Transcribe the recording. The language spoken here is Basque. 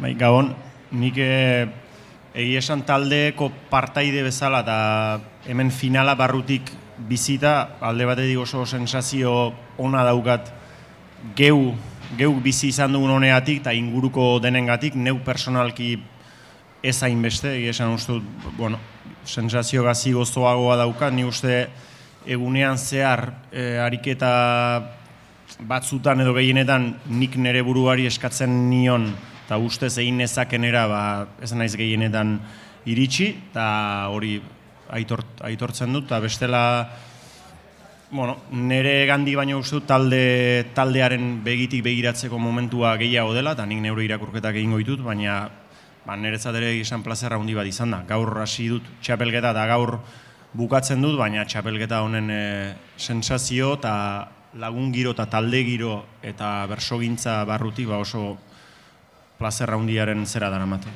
Bai, gabon, nik eh, egi esan taldeko partaide bezala eta hemen finala barrutik bizita, alde batetik oso sensazio ona daukat. Geu, geu bizi izan dugun honeatik eta inguruko denengatik, neu personalki ez hainbeste, egi esan uste bueno, sensazio gazi gozoagoa daukat, ni uste egunean zehar e, ariketa batzutan edo gehienetan nik nere buruari eskatzen nion eta ustez egin nezakenera ba, ez naiz gehienetan iritsi eta hori aitort, aitortzen dut eta bestela bueno, nere gandi baino uste talde, taldearen begitik begiratzeko momentua gehiago dela eta nik neuro irakurketak egingo ditut baina ba, niretzat ere izan plazera handi bat izan da. Gaur hasi dut txapelketa eta gaur bukatzen dut, baina txapelketa honen e, sensazio eta lagun giro eta talde giro eta bersogintza barrutik ba oso plazerra hundiaren zera daramate.